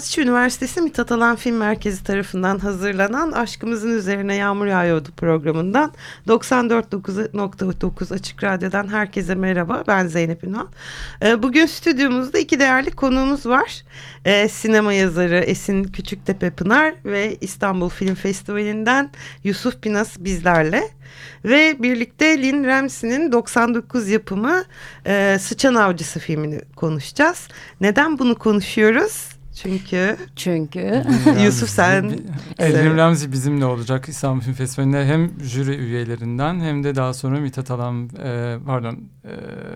Boğaziçi Üniversitesi Mithat Alan Film Merkezi tarafından hazırlanan Aşkımızın Üzerine Yağmur Yağıyordu programından 94.9 Açık Radyo'dan herkese merhaba. Ben Zeynep Ünal. Ee, bugün stüdyomuzda iki değerli konuğumuz var. Ee, sinema yazarı Esin Küçüktepe Pınar ve İstanbul Film Festivali'nden Yusuf Pinas bizlerle. Ve birlikte Lynn Ramsey'nin 99 yapımı e, Sıçan Avcısı filmini konuşacağız. Neden bunu konuşuyoruz? Çünkü çünkü. Yusuf sen Elvin Ramzi bizimle olacak İstanbul Film Festivali'nde. Hem jüri üyelerinden hem de daha sonra Mithat Alan e, pardon e,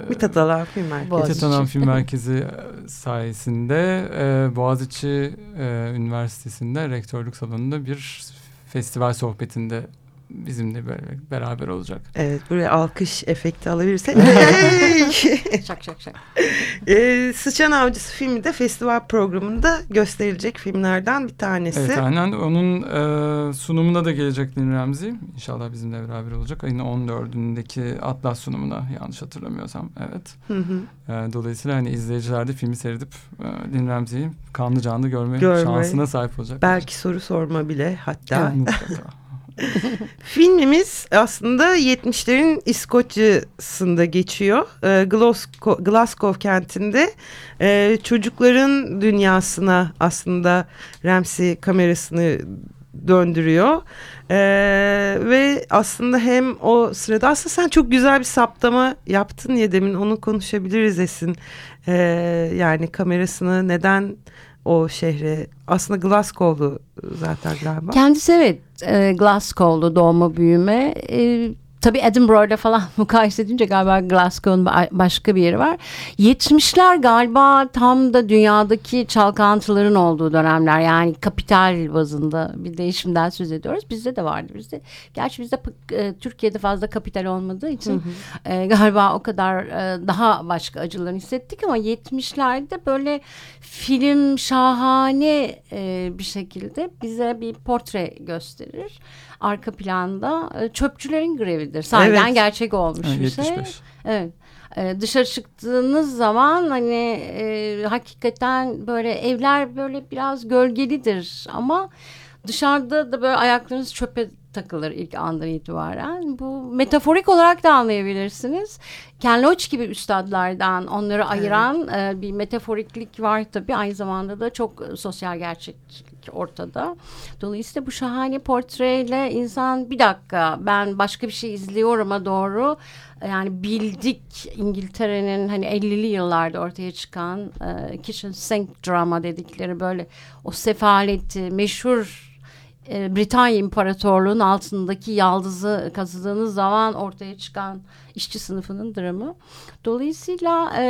Mithat Alan Film Merkezi. Mithat Alan Film Merkezi e, sayesinde e, Boğaziçi e, Üniversitesi'nde rektörlük salonunda bir festival sohbetinde bizimle böyle beraber olacak. Evet buraya alkış efekti alabilirsek. şak şak şak. Ee, Sıçan Avcısı filmi de festival programında gösterilecek filmlerden bir tanesi. Evet aynen onun e, sunumuna da gelecek Lin Ramsey. İnşallah bizimle beraber olacak. Ayın 14'ündeki Atlas sunumuna yanlış hatırlamıyorsam. Evet. Hı hı. E, dolayısıyla hani izleyiciler de filmi seyredip e, Ramsey'i kanlı canlı görme, görme şansına sahip olacak. Belki soru sorma bile hatta. Evet, mutlaka. Filmimiz aslında 70'lerin İskoçya'sında geçiyor. E, Glasgow, Glasgow kentinde e, çocukların dünyasına aslında Ramsey kamerasını döndürüyor. Ee, ve aslında hem o sırada aslında sen çok güzel bir saptama yaptın ya demin onu konuşabiliriz Esin. Ee, yani kamerasını neden o şehre aslında Glasgow'lu zaten galiba. Kendisi evet e, Glasgow'lu doğma büyüme. E, Tabii Edinburgh'da falan mukayese edince galiba Glasgow'un başka bir yeri var. 70'ler galiba tam da dünyadaki çalkantıların olduğu dönemler. Yani kapital bazında bir değişimden söz ediyoruz. Bizde de vardı. Bizde, gerçi bizde e, Türkiye'de fazla kapital olmadığı için hı hı. E, galiba o kadar e, daha başka acılarını hissettik ama 70'lerde böyle film şahane e, bir şekilde bize bir portre gösterir arka planda e, çöpçülerin grevidir. Sahiden evet. gerçek olmuş evet, bir 75. şey. Evet. E, dışarı çıktığınız zaman hani e, hakikaten böyle evler böyle biraz gölgelidir ama dışarıda da böyle ayaklarınız çöpe takılır ilk andan itibaren. Bu metaforik olarak da anlayabilirsiniz. Ken Loach gibi üstadlardan onları ayıran evet. e, bir metaforiklik var tabii. Aynı zamanda da çok sosyal gerçeklik ortada. Dolayısıyla bu şahane portreyle insan bir dakika ben başka bir şey izliyorum'a doğru yani bildik İngiltere'nin hani 50'li yıllarda ortaya çıkan e, kitchen sink drama dedikleri böyle o sefaleti meşhur e, Britanya İmparatorluğu'nun altındaki yaldızı kazıdığınız zaman ortaya çıkan işçi sınıfının dramı. Dolayısıyla e,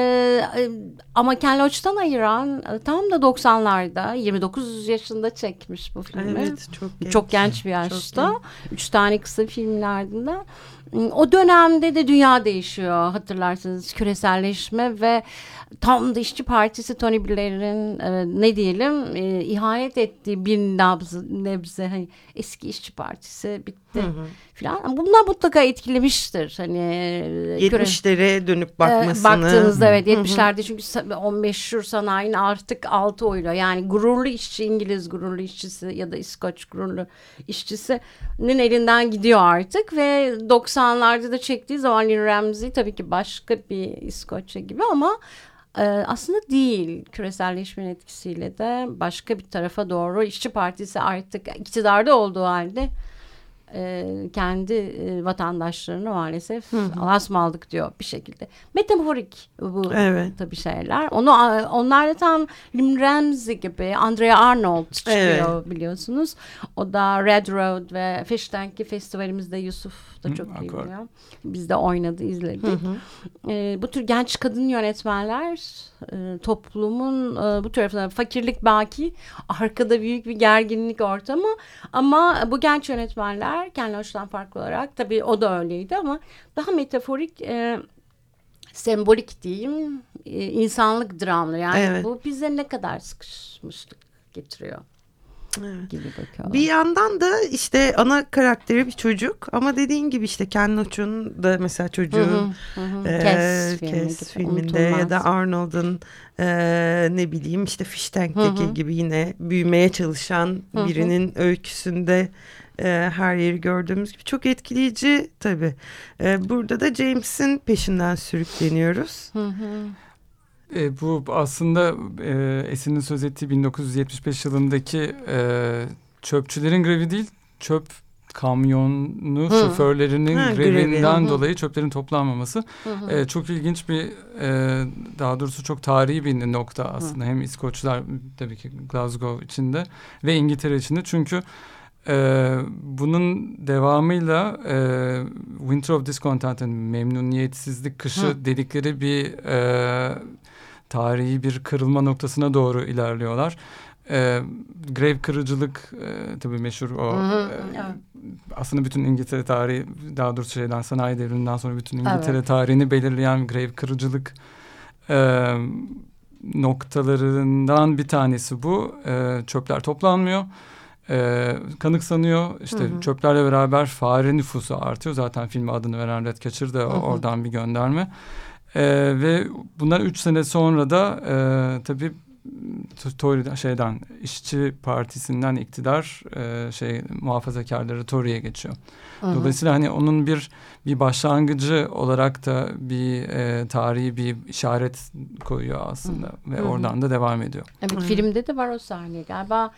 e, ama Ken Loach'tan ayıran e, tam da 90'larda 29 yaşında çekmiş bu filmi. Evet çok genç. Çok genç bir yaşta. Genç. Üç tane kısa filmin ardından. O dönemde de dünya değişiyor hatırlarsınız küreselleşme ve tam da işçi partisi Tony Blair'in e, ne diyelim e, ihanet ettiği bir nabzı, nebze hani eski işçi partisi bitti filan. Bunlar mutlaka etkilemiştir. Hani 70'lere dönüp bakmasını. E, baktığınızda evet 70'lerde çünkü o meşhur sanayinin artık altı oyla yani gururlu işçi İngiliz gururlu işçisi ya da İskoç gururlu işçisinin elinden gidiyor artık ve 90'larda da çektiği zaman Lynn Ramsey tabii ki başka bir İskoçya gibi ama ee, aslında değil küreselleşmenin etkisiyle de başka bir tarafa doğru işçi partisi artık iktidarda olduğu halde e, kendi e, vatandaşlarını maalesef alas mı aldık diyor bir şekilde. Metaforik bu Evet. tabii şeyler. Onu onlar da tam Lim Ramsey gibi Andrea Arnold çıkıyor Evet. biliyorsunuz. O da Red Road ve Fish Tank'i festivalimizde Yusuf da Hı, çok iyi akor. biliyor. Biz de oynadı, izledik. E, bu tür genç kadın yönetmenler e, toplumun e, bu tarafında fakirlik baki, arkada büyük bir gerginlik ortamı ama bu genç yönetmenler kendi hoştan farklı olarak tabii o da öyleydi ama daha metaforik e, sembolik diyeyim e, insanlık dramları yani Evet. bu bize ne kadar sıkışmışlık getiriyor Evet. gibi. Bir yandan da işte ana karakteri bir çocuk ama dediğin gibi işte Ken Loach'un da mesela çocuğun Hı hı, hı hı. Ee, Kes filmi Kes filminde ya da unutulmaz. Arnold'un e, ne bileyim işte Fish Tank'teki Hı hı. gibi yine büyümeye çalışan Hı hı. birinin öyküsünde e, her yeri gördüğümüz gibi çok etkileyici tabii. E, burada da James'in peşinden sürükleniyoruz. Hı hı. E, bu aslında e, Esin'in söz ettiği 1975 yılındaki e, çöpçülerin grevi değil, çöp kamyonu Hı. şoförlerinin Ha, grevi. grevinden Hı hı. dolayı çöplerin toplanmaması. Hı hı. E, çok ilginç bir, e, daha doğrusu çok tarihi bir nokta aslında. Hem İskoçlar tabii ki Glasgow içinde ve İngiltere içinde. Çünkü e, bunun devamıyla e, Winter of Discontent, yani memnuniyetsizlik kışı Hı. dedikleri bir e, tarihi bir kırılma noktasına doğru ilerliyorlar. E, grev kırıcılık e, tabii meşhur o. Hı hı, e, evet. aslında bütün İngiltere tarihi daha doğrusu şeyden sanayi devriminden sonra bütün İngiltere Evet. tarihini belirleyen grev kırıcılık e, noktalarından bir tanesi bu. E, çöpler toplanmıyor. E, kanıksanıyor. İşte Hı hı. çöplerle beraber fare nüfusu artıyor. Zaten filme adını veren Red Catcher da hı. oradan bir gönderme. E, ve bundan üç sene sonra da e, tabii Tory şeyden işçi partisinden iktidar e, şey muhafazakarları Tory'ye geçiyor. Hı hı. Dolayısıyla hani onun bir bir başlangıcı olarak da bir e, tarihi bir işaret koyuyor aslında ve Hı hı. oradan da devam ediyor. Evet Evet. filmde de var o sahne galiba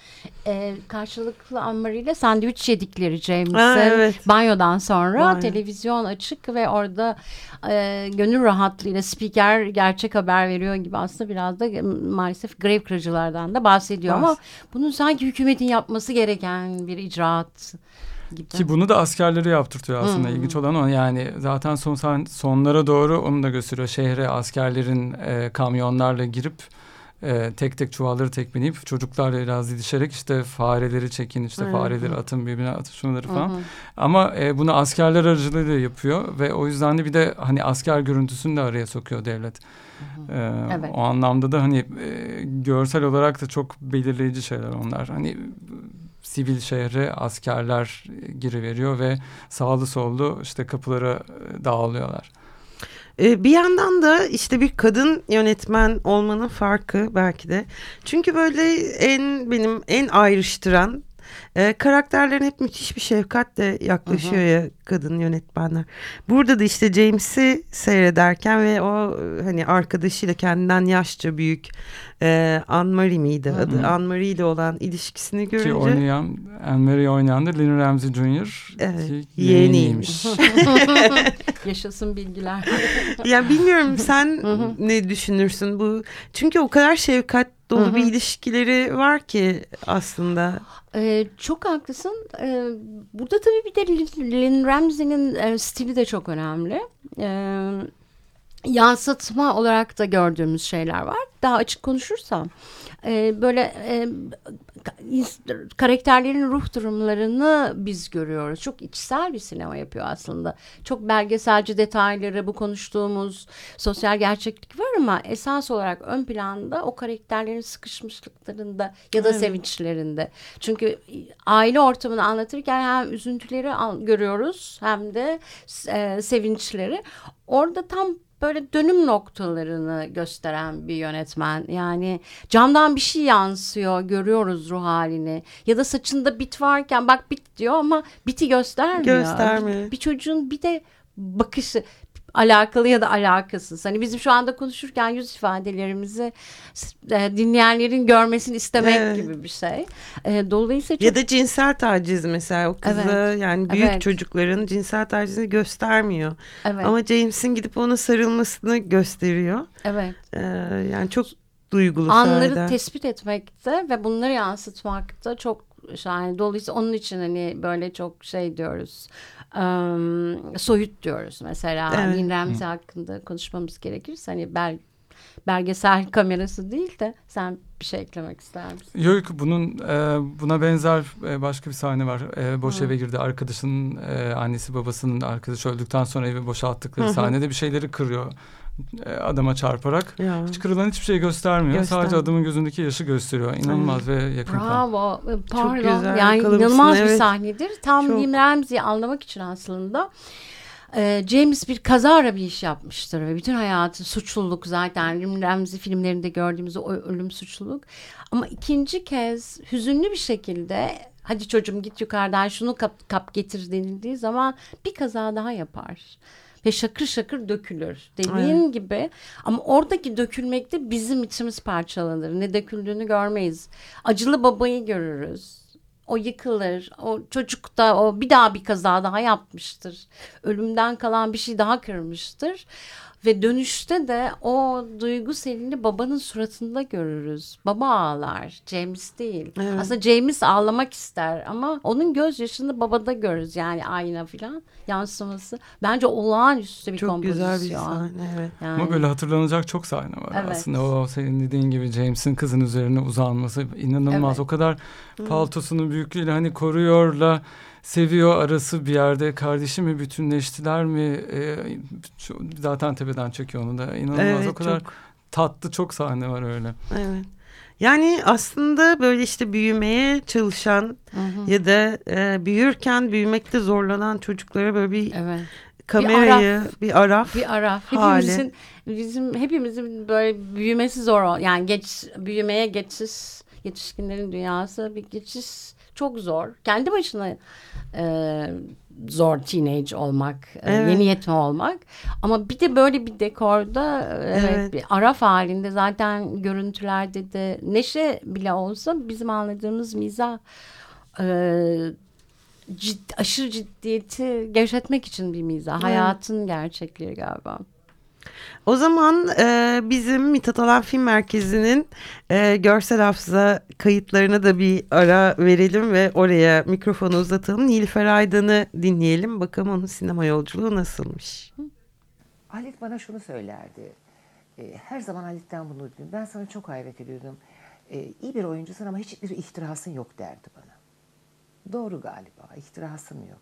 e, karşılıklı Anne ile sandviç yedikleri James'in Ha, evet. banyodan sonra Banyo. televizyon açık ve orada e, gönül rahatlığıyla spiker gerçek haber veriyor gibi aslında biraz da e, maalesef grev kırıcılardan da bahsediyor ama Bahs- bunun sanki hükümetin yapması gereken bir icraat gibi. Ki bunu da askerleri yaptırtıyor aslında. Hı. İlginç olan o yani zaten son sonlara doğru onu da gösteriyor. Şehre askerlerin e, kamyonlarla girip e, tek tek çuvalları tekmeleyip çocuklarla biraz didişerek işte fareleri çekin işte Hı. fareleri atın birbirine atışmaları Hı falan. hı. Ama e, bunu askerler aracılığıyla yapıyor ve o yüzden de bir de hani asker görüntüsünü de araya sokuyor devlet. E, Evet. O anlamda da hani e, görsel olarak da çok belirleyici şeyler onlar. Hani sivil şehre askerler giriveriyor ve sağlı sollu işte kapılara e, dağılıyorlar. Ee, bir yandan da işte bir kadın yönetmen olmanın farkı belki de. Çünkü böyle en benim en ayrıştıran e, karakterlerin hep müthiş bir şefkatle yaklaşıyor ya kadın yönetmenler. Burada da işte James'i seyrederken ve o hani arkadaşıyla kendinden yaşça büyük e, Anne-Marie miydi Hı adı? Anne-Marie ile olan ilişkisini görünce. Ki oynayan Anne-Marie oynayan da Lynn Ramsey Jr. Evet, ki yeğeniymiş. Yaşasın bilgiler. Ya bilmiyorum sen Hı hı. ne düşünürsün bu? Çünkü o kadar şefkat dolu Hı hı. bir ilişkileri var ki aslında. Ee, çok haklısın. Ee, burada tabii bir de Lin Ramsey'nin e, stili de çok önemli. Ee, yansıtma olarak da gördüğümüz şeyler var. Daha açık konuşursam. e, böyle e, karakterlerin ruh durumlarını biz görüyoruz. Çok içsel bir sinema yapıyor aslında. Çok belgeselci detayları, bu konuştuğumuz sosyal gerçeklik var ama esas olarak ön planda o karakterlerin sıkışmışlıklarında ya da Evet. sevinçlerinde. Çünkü aile ortamını anlatırken hem üzüntüleri görüyoruz hem de e, sevinçleri. Orada tam böyle dönüm noktalarını gösteren bir yönetmen. Yani camdan bir şey yansıyor, görüyoruz ruh halini. Ya da saçında bit varken bak bit diyor ama biti göstermiyor. Göstermiyor. Bir çocuğun bir de bakışı alakalı ya da alakasız. Hani bizim şu anda konuşurken yüz ifadelerimizi e, dinleyenlerin görmesini istemek evet. gibi bir şey. E, dolayısıyla çok... ya da cinsel taciz mesela o kızı evet. yani büyük evet. çocukların cinsel tacizini göstermiyor. Evet. Ama James'in gidip ona sarılmasını gösteriyor. Evet. E, yani çok duygulu Anları sayede. tespit etmekte ve bunları yansıtmakta çok yani dolayısıyla onun için hani böyle çok şey diyoruz um, soyut diyoruz mesela evet. Lin Ramsey hakkında konuşmamız gerekirse hani bel, belgesel kamerası değil de sen bir şey eklemek ister misin? Yok bunun e, buna benzer e, başka bir sahne var. E, boş Hı. eve girdi arkadaşının e, annesi babasının arkadaşı öldükten sonra evi boşalttıkları Hı. sahnede bir şeyleri kırıyor adama çarparak. Ya. Hiç kırılan hiçbir şey göstermiyor. Göster. Sadece adamın gözündeki yaşı gösteriyor. İnanılmaz evet. ve yakın. Bravo. Pardon. Çok güzel. Yani inanılmaz evet. bir sahnedir. Tam Çok... Lim Ramsey'i anlamak için aslında e, James bir kazara bir iş yapmıştır ve bütün hayatı suçluluk zaten Lim Ramsey filmlerinde gördüğümüz o ölüm suçluluk. Ama ikinci kez hüzünlü bir şekilde hadi çocuğum git yukarıdan şunu kap, kap getir denildiği zaman bir kaza daha yapar ve şakır şakır dökülür. Dediğin evet. gibi ama oradaki dökülmekte bizim içimiz parçalanır. Ne döküldüğünü görmeyiz. Acılı babayı görürüz. O yıkılır. O çocuk da o bir daha bir kaza daha yapmıştır. Ölümden kalan bir şey daha kırmıştır. Ve dönüşte de o duygu selini babanın suratında görürüz. Baba ağlar. James değil. Evet. Aslında James ağlamak ister ama onun gözyaşını babada görürüz. Yani ayna falan yansıması. Bence olağanüstü bir çok kompozisyon. Çok güzel bir sahne evet. Yani. Ama böyle hatırlanacak çok sahne var evet. aslında. O senin dediğin gibi James'in kızın üzerine uzanması inanılmaz. Evet. O kadar paltosunun büyüklüğüyle hani koruyorla seviyor arası bir yerde kardeşimi bütünleştiler mi e, zaten tepeden çekiyor onu da inanılmaz evet, o kadar çok... tatlı çok sahne var öyle. Evet. Yani aslında böyle işte büyümeye çalışan hı hı. ya da e, büyürken büyümekte zorlanan çocuklara böyle bir evet. kamerayı bir araf bir araf, bir araf. hepimizin bizim hepimizin böyle büyümesi zor yani geç büyümeye geçiş yetişkinlerin dünyası bir geçiş çok zor. Kendi başına e, zor teenage olmak, e, evet. yeni yetme olmak. Ama bir de böyle bir dekorda e, evet. evet bir araf halinde zaten görüntülerde de neşe bile olsa bizim anladığımız miza e, ciddi, aşırı ciddiyeti gevşetmek için bir miza. Evet. Hayatın gerçekleri galiba. O zaman e, bizim Mithat Alan Film Merkezi'nin e, görsel hafıza kayıtlarına da bir ara verelim ve oraya mikrofonu uzatalım. Nilüfer Aydan'ı dinleyelim. Bakalım onun sinema yolculuğu nasılmış. Halit bana şunu söylerdi. E, her zaman Halit'ten bunu duydum. Ben sana çok hayret ediyordum. E, iyi bir oyuncusun ama hiçbir ihtirasın yok derdi bana. Doğru galiba. İhtirasım yok.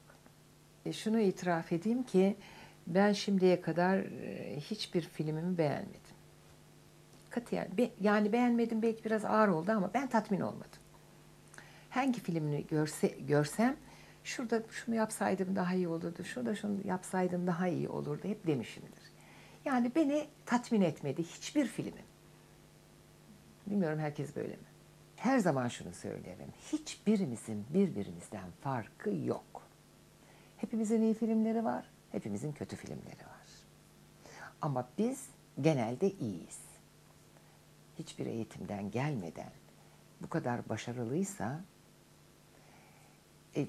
E, şunu itiraf edeyim ki ben şimdiye kadar hiçbir filmimi beğenmedim. Katiyen, yani beğenmedim belki biraz ağır oldu ama ben tatmin olmadım. Hangi filmini görse, görsem şurada şunu yapsaydım daha iyi olurdu, şurada şunu yapsaydım daha iyi olurdu hep demişimdir. Yani beni tatmin etmedi hiçbir filmin. Bilmiyorum herkes böyle mi? Her zaman şunu söylerim. Hiçbirimizin birbirimizden farkı yok. Hepimizin iyi filmleri var. Hepimizin kötü filmleri var. Ama biz genelde iyiyiz. Hiçbir eğitimden gelmeden bu kadar başarılıysa e,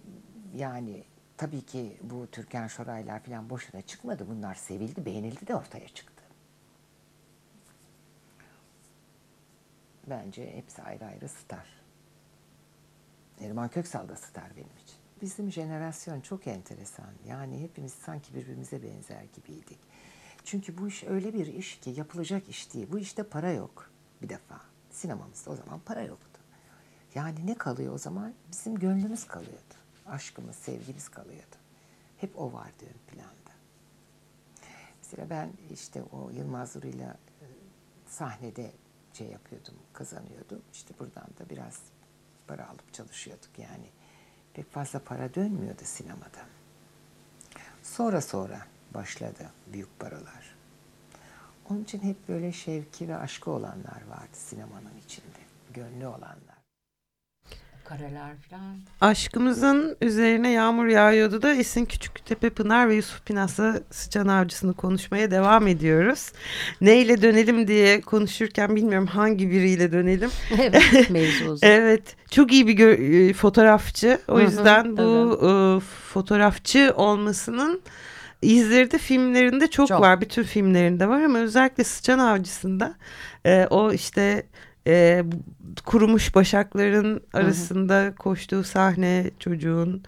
yani tabii ki bu Türkan Şoraylar falan boşuna çıkmadı. Bunlar sevildi, beğenildi de ortaya çıktı. Bence hepsi ayrı ayrı star. Neriman Köksal da star benim için. Bizim jenerasyon çok enteresan. Yani hepimiz sanki birbirimize benzer gibiydik. Çünkü bu iş öyle bir iş ki yapılacak iş değil. Bu işte para yok bir defa. Sinemamızda o zaman para yoktu. Yani ne kalıyor o zaman? Bizim gönlümüz kalıyordu. Aşkımız, sevgimiz kalıyordu. Hep o vardı ön planda. Mesela ben işte o Yılmaz Duru'yla e, sahnede şey yapıyordum, kazanıyordum. İşte buradan da biraz para alıp çalışıyorduk yani pek fazla para dönmüyordu sinemada. Sonra sonra başladı büyük paralar. Onun için hep böyle şevki ve aşkı olanlar vardı sinemanın içinde. Gönlü olanlar. Kareler falan. Aşkımızın üzerine yağmur yağıyordu da Esin Küçüktepe Pınar ve Yusuf Pinas'la Sıçan Avcısı'nı konuşmaya devam ediyoruz. Neyle dönelim diye konuşurken bilmiyorum hangi biriyle dönelim. evet mevzu evet çok iyi bir e, fotoğrafçı. O yüzden bu e, fotoğrafçı olmasının izleri de filmlerinde çok, çok var. Bütün filmlerinde var ama özellikle Sıçan Avcısı'nda e, o işte e, kurumuş başakların arasında hı hı. koştuğu sahne çocuğun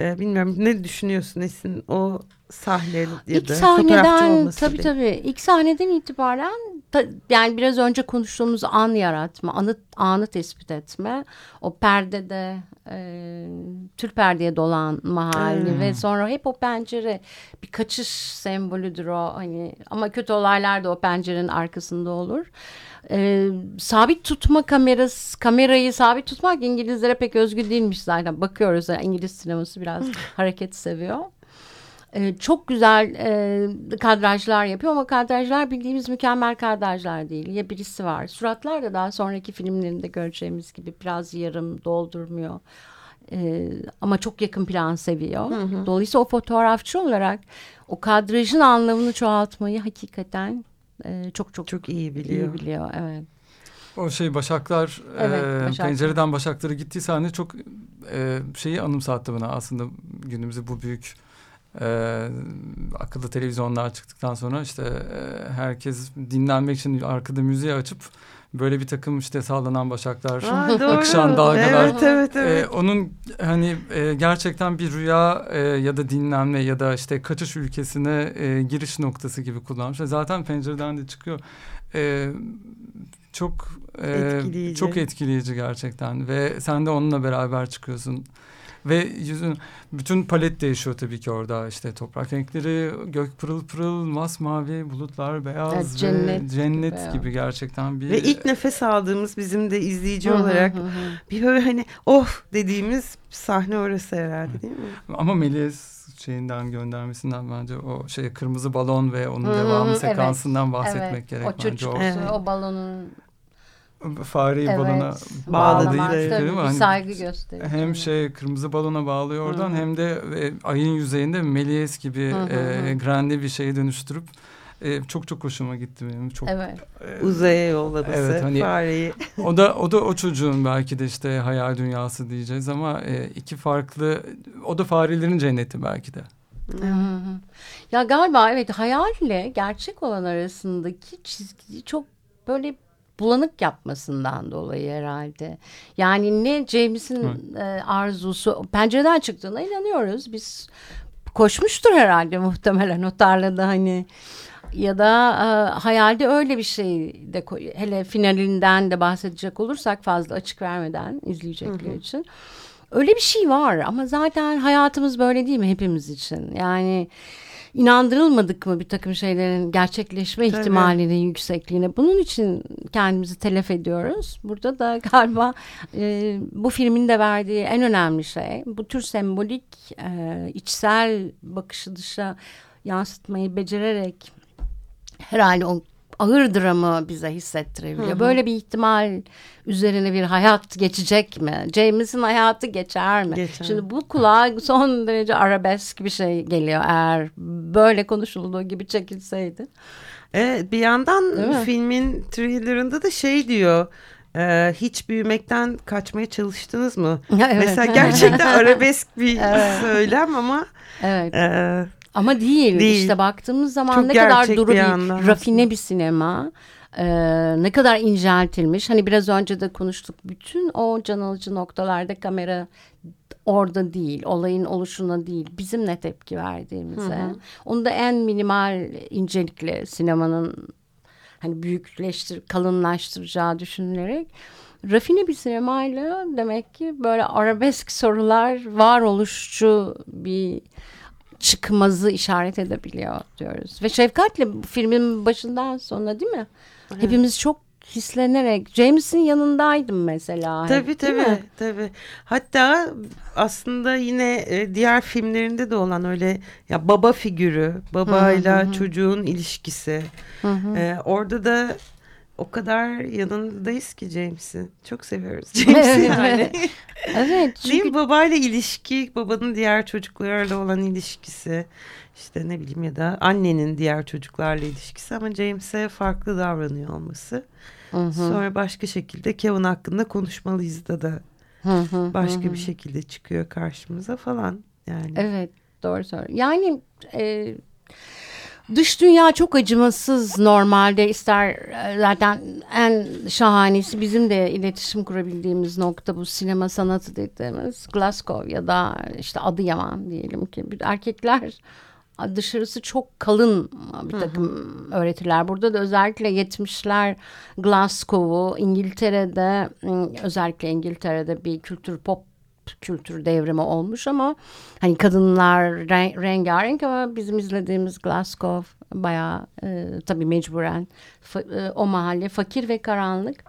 e, bilmiyorum ne düşünüyorsun Esin o sahne ya İlk da sahneden tabii diye. tabii ilk sahneden itibaren ta, yani biraz önce konuştuğumuz an yaratma anı, anı tespit etme o perdede e, tül perdeye dolanma hali hmm. ve sonra hep o pencere bir kaçış sembolüdür o hani ama kötü olaylar da o pencerenin arkasında olur e, sabit tutma kamerası kamerayı sabit tutmak İngilizlere pek özgü değilmiş zaten bakıyoruz yani İngiliz sineması biraz hareket seviyor. E, çok güzel e, kadrajlar yapıyor ama kadrajlar bildiğimiz mükemmel kadrajlar değil. Ya birisi var. Suratlar da daha sonraki filmlerinde göreceğimiz gibi biraz yarım doldurmuyor. E, ama çok yakın plan seviyor. Hı hı. Dolayısıyla o fotoğrafçı olarak o kadrajın anlamını çoğaltmayı hakikaten e, çok çok çok iyi biliyor. iyi biliyor. Evet. O şey Başaklar, evet, e, pencereden Başakları gittiği sahne çok e, şeyi anımsattı bana aslında günümüzde bu büyük e, akıllı televizyonlar çıktıktan sonra işte e, herkes dinlenmek için arkada müziği açıp böyle bir takım işte sallanan başaklar, Aa, akışan dalgalar. Evet, evet, evet. Ee, onun hani e, gerçekten bir rüya e, ya da dinlenme ya da işte kaçış ülkesine e, giriş noktası gibi kullanmış. Zaten pencereden de çıkıyor. E, çok e, etkileyici. çok etkileyici gerçekten ve sen de onunla beraber çıkıyorsun. Ve yüzün bütün palet değişiyor tabii ki orada işte toprak renkleri gök pırıl pırıl masmavi bulutlar beyaz evet, cennet ve cennet gibi, gibi gerçekten bir ve ilk nefes aldığımız bizim de izleyici olarak bir böyle hani oh dediğimiz sahne orası herhalde değil mi? Ama Melis şeyinden göndermesinden bence o şey kırmızı balon ve onun devamı sekansından evet, bahsetmek evet. gerek o bence. Çocuk, o evet. o balonun fareyi evet, balona bağladığı fikri var. Hani saygı gösteriyor. Hem şey kırmızı balona bağlıyor oradan Hı. hem de e, ayın yüzeyinde Melies gibi Hı e, grande bir şeye dönüştürüp e, çok çok hoşuma gitti benim. Çok evet. e, uzaya yollaması evet, hani, fareyi. o da o da o çocuğun belki de işte hayal dünyası diyeceğiz ama e, iki farklı o da farelerin cenneti belki de. Hı hı. Ya galiba evet hayalle gerçek olan arasındaki çizgi çok böyle bulanık yapmasından dolayı herhalde. Yani ne James'in e, arzusu pencereden çıktığına inanıyoruz. Biz koşmuştur herhalde muhtemelen o tarlada hani ya da e, hayalde öyle bir şey de hele finalinden de bahsedecek olursak fazla açık vermeden izleyecekler hı hı. için. Öyle bir şey var ama zaten hayatımız böyle değil mi hepimiz için? Yani inandırılmadık mı bir takım şeylerin gerçekleşme Tabii. ihtimalinin yüksekliğine? Bunun için kendimizi telef ediyoruz. Burada da galiba e, bu filmin de verdiği en önemli şey bu tür sembolik e, içsel bakışı dışa yansıtmayı becererek herhalde o ağır dramı bize hissettirebiliyor. Hı hı. Böyle bir ihtimal üzerine bir hayat geçecek mi? James'in hayatı geçer mi? Geçer. Şimdi bu kulağa son derece arabesk bir şey geliyor eğer böyle konuşulduğu gibi çekilseydi. Evet bir yandan filmin trailerında da şey diyor ee, hiç büyümekten kaçmaya çalıştınız mı? evet. Mesela gerçekten arabesk bir evet. söylem ama evet. e, ama değil. değil. İşte baktığımız zaman Çok ne kadar duru bir, bir rafine bir sinema. Ee, ne kadar inceltilmiş. Hani biraz önce de konuştuk. Bütün o can alıcı noktalarda kamera orada değil. Olayın oluşuna değil. Bizim ne tepki verdiğimize. Hı hı. Onu da en minimal incelikle sinemanın hani büyükleştir, kalınlaştıracağı düşünülerek rafine bir sinemayla demek ki böyle arabesk sorular varoluşçu bir çıkmazı işaret edebiliyor diyoruz. Ve şefkatle filmin başından sonuna değil mi? Evet. Hepimiz çok hislenerek James'in yanındaydım mesela. Tabii tabii tabii. Hatta aslında yine e, diğer filmlerinde de olan öyle ya baba figürü, babayla hı hı. çocuğun ilişkisi. Hı hı. Ee, orada da o kadar yanındayız ki James'in. Çok seviyoruz James'i yani. evet. Çünkü... Değil mi? Babayla ilişki, babanın diğer çocuklarla olan ilişkisi. işte ne bileyim ya da annenin diğer çocuklarla ilişkisi ama James'e farklı davranıyor olması. Hı hı. Sonra başka şekilde Kevin hakkında konuşmalıyız da da hı hı, başka hı. bir şekilde çıkıyor karşımıza falan. Yani. Evet doğru söylüyorsun. Yani e, Dış dünya çok acımasız normalde ister e, zaten en şahanesi bizim de iletişim kurabildiğimiz nokta bu sinema sanatı dediğimiz Glasgow ya da işte Adıyaman diyelim ki erkekler dışarısı çok kalın bir takım hı hı. öğretiler. Burada da özellikle 70'ler Glasgow'u İngiltere'de özellikle İngiltere'de bir kültür pop kültür devrimi olmuş ama hani kadınlar rengarenk ama bizim izlediğimiz Glasgow bayağı e, tabii mecburen fa, e, o mahalle fakir ve karanlık.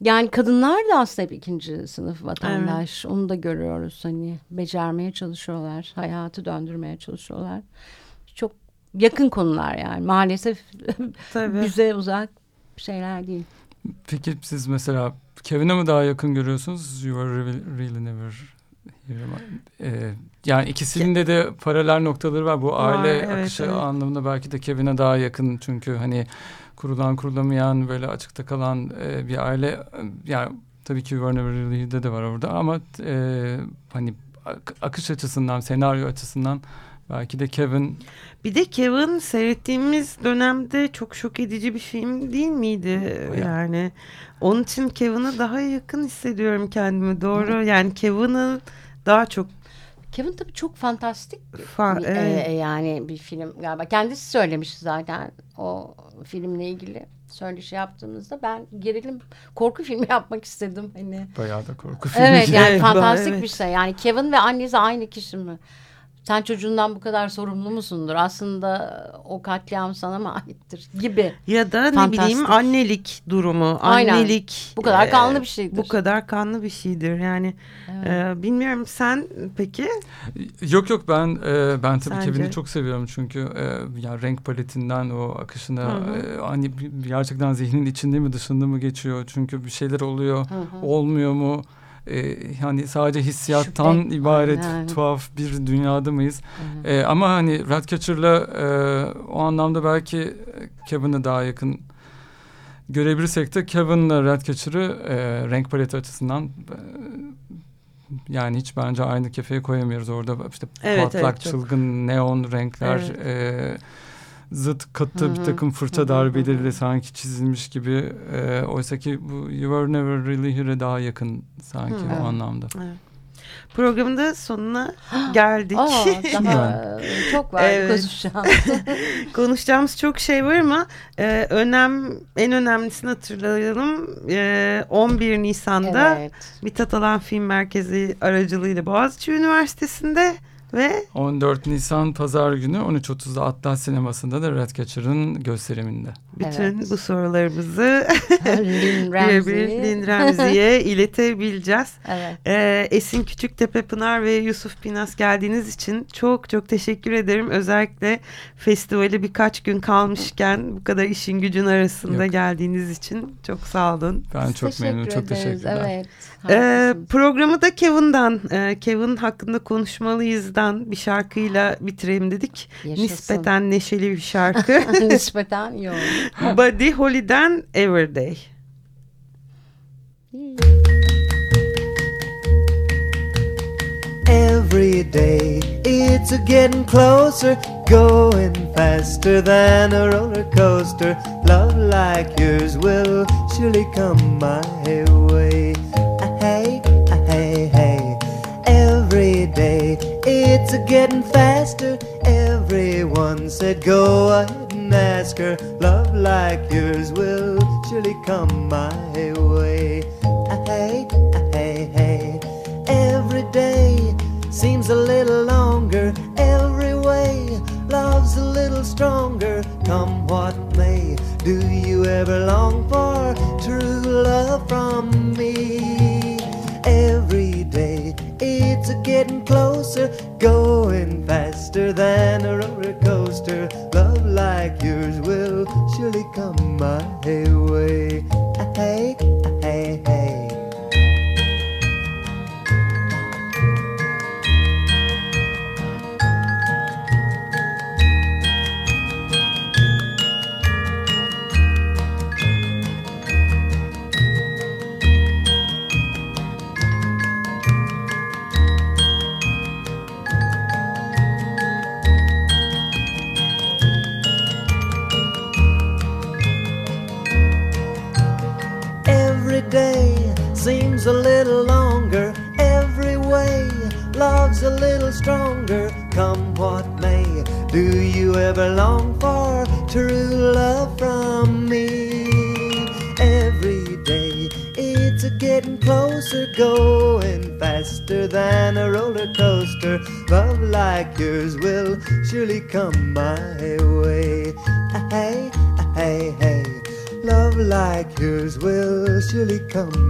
Yani kadınlar da aslında hep ikinci sınıf vatandaş. Evet. Onu da görüyoruz hani becermeye çalışıyorlar. Hayatı döndürmeye çalışıyorlar. Çok yakın konular yani maalesef bize uzak şeyler değil. Peki siz mesela Kevin'e mi daha yakın görüyorsunuz? You are really never. Ee, yani ikisinin de de paralel noktaları var. Bu aile evet, akışı evet. anlamında belki de Kevin'e daha yakın. Çünkü hani kurulan kurulamayan böyle açıkta kalan e, bir aile yani tabii ki Really'de de var orada ama e, hani akış açısından senaryo açısından belki de Kevin bir de Kevin seyrettiğimiz dönemde çok şok edici bir film değil miydi? Ya. Yani onun için Kevin'a daha yakın hissediyorum kendimi. Doğru. Yani Kevin'ın daha çok Kevin tabii çok fantastik Fa evet. e, yani bir film galiba. Kendisi söylemiş zaten o filmle ilgili söyleşi yaptığımızda ben gerilim korku filmi yapmak istedim hani. Bayağı da korku filmi. Evet yani fantastik evet. bir şey. Yani Kevin ve annesi aynı kişi mi? Sen çocuğundan bu kadar sorumlu musundur? Aslında o katliam sana mı aittir gibi. Ya da Fantastik. ne bileyim annelik durumu. Aynen. Annelik. Bu kadar kanlı bir şeydir. Bu kadar kanlı bir şeydir. Yani evet. e, bilmiyorum sen peki? Yok yok ben e, ben tabii Kevin'i çok seviyorum çünkü e, yani renk paletinden o akışına E, hani gerçekten zihnin içinde mi dışında mı geçiyor? Çünkü bir şeyler oluyor, hı hı. olmuyor mu? E, hani sadece hissiyattan Şüphe. ibaret yani. tuhaf bir dünyada mıyız? E, ama hani Ratcatcher'la e, o anlamda belki Kevin'e daha yakın görebilirsek de Kevin'la Ratcatcher'ı e, renk paleti açısından e, yani hiç bence aynı kefeye koyamıyoruz orada işte evet, patlak evet, çılgın neon renkler evet. e, zıt katı Hı-hı. bir takım fırça darbeleriyle sanki çizilmiş gibi. E, Oysa ki bu You Were Never Really Here'e daha yakın sanki Hı-hı. o anlamda. Evet. Programın da sonuna geldik. Aa, daha çok var evet. konuşacağımız. konuşacağımız çok şey var ama e, önem en önemlisini hatırlayalım. E, 11 Nisan'da evet. Mithat Alan Film Merkezi aracılığıyla Boğaziçi Üniversitesi'nde ve 14 Nisan Pazar günü 13.30'da Atlas Sineması'nda da Ratcatcher'ın gösteriminde. Bütün evet. bu sorularımızı Lin Ramzi'ye iletebileceğiz. Evet. Ee, Esin Küçüktepe Pınar ve Yusuf Pinas geldiğiniz için çok çok teşekkür ederim. Özellikle festivale birkaç gün kalmışken bu kadar işin gücün arasında Yok. geldiğiniz için çok sağ olun. Ben çok teşekkür memnunum. Çok teşekkürler. Evet. Ee, programı da Kevin'dan, e, Kevin hakkında konuşmalıyızdan bir şarkıyla bitireyim dedik. Yaşasın. Nispeten neşeli bir şarkı. Nispeten yok. Buddy Holly'den Everyday. Every day it's a getting closer, going faster than a roller coaster. Love like yours will surely come my way. It's a getting faster. Everyone said go ahead and ask her. Love like yours will surely come my way. Ah, hey, ah, hey, hey. Every day seems a little longer. Every way love's a little stronger. Come what may, do you ever long for true love from me? Every day it's a getting closer, Going faster than a roller coaster. Love like yours will surely come my way. Hey. come my way. Hey, hey, hey. Love like yours will surely come